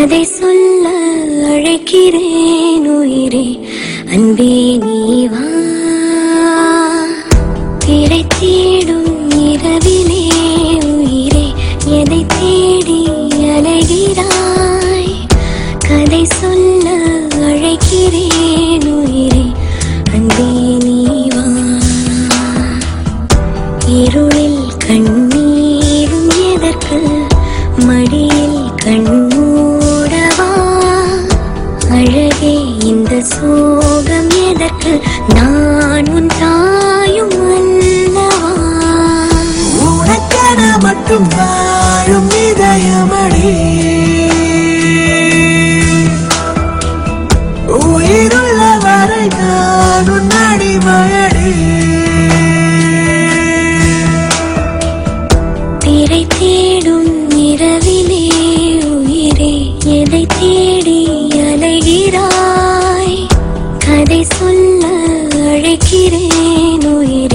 கதை சொல்ல அழைக்கிறேன் உயிரே. அன்பே நீவா திரை தேடும் இரவிலே உயிரே. எதை தேடி அலைகிறாய்? கதை சொல்ல அழைக்கிறேன் உயிரே. அன்பே நீவா இருளில் கண் சோகம் நான் உன் தாயும் அல்லவா? உனக்கென மட்டும் வாழும் இதயமடி. கதை அழைக்கிறேன் உயிர்?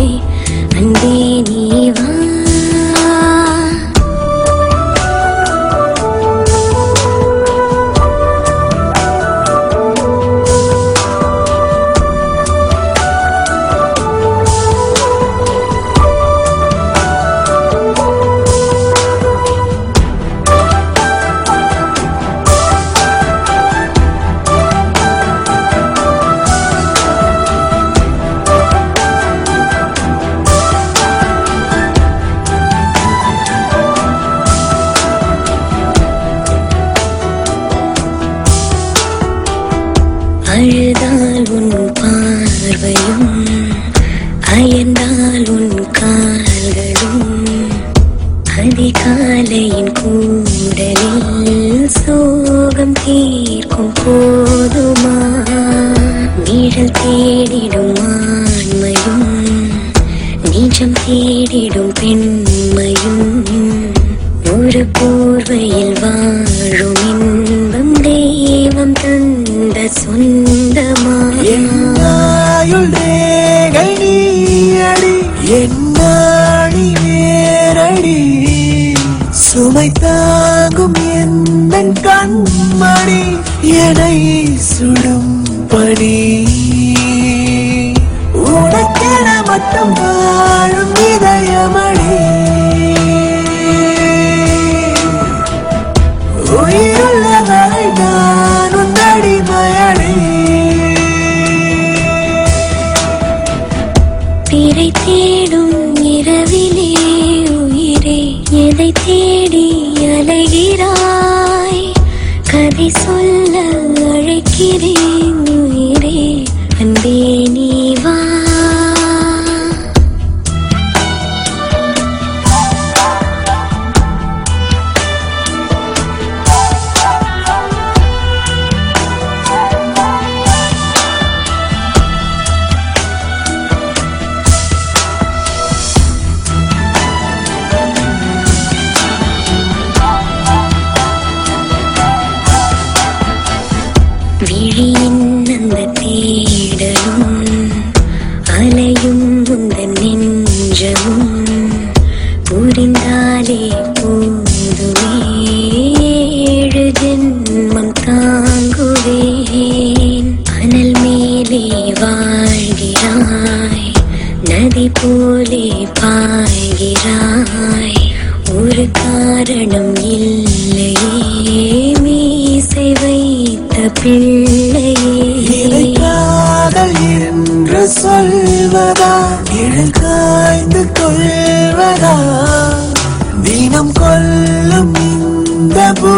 அழுதால் உன் பார்வையும் அயர்ந்தால் உன் கால்களும். அதிகாலையின் கூடலில் சோகம் தீர்க்கும் போதுமா? நிழல் தேடிடும் ஆண்மையும் நிஜம் தேடிடும் பெண்மையும். ஒரு போர்வையில் வாழும் சுமை தாங்கும் எந்த கண்மணி? எனை சுடும் பணி. உனக்கென மட்டும் வாழும் இதயமணி. உயிருள்ள வரை நான் உன் அடிமையடி பிறை தேடும் இரவிலே உயிரே எதை தேடும் அழைக்கிறேன் உயிரே அன்பே போலே பாய்கிறாய். ஒரு காரணம் இல்லையே மீசை வைத்த பிள்ளையே. காதல் என்று சொல்வதா? நிழல் காய்ந்து கொள்வதா? தினம் கொல்லும் இந்த பூ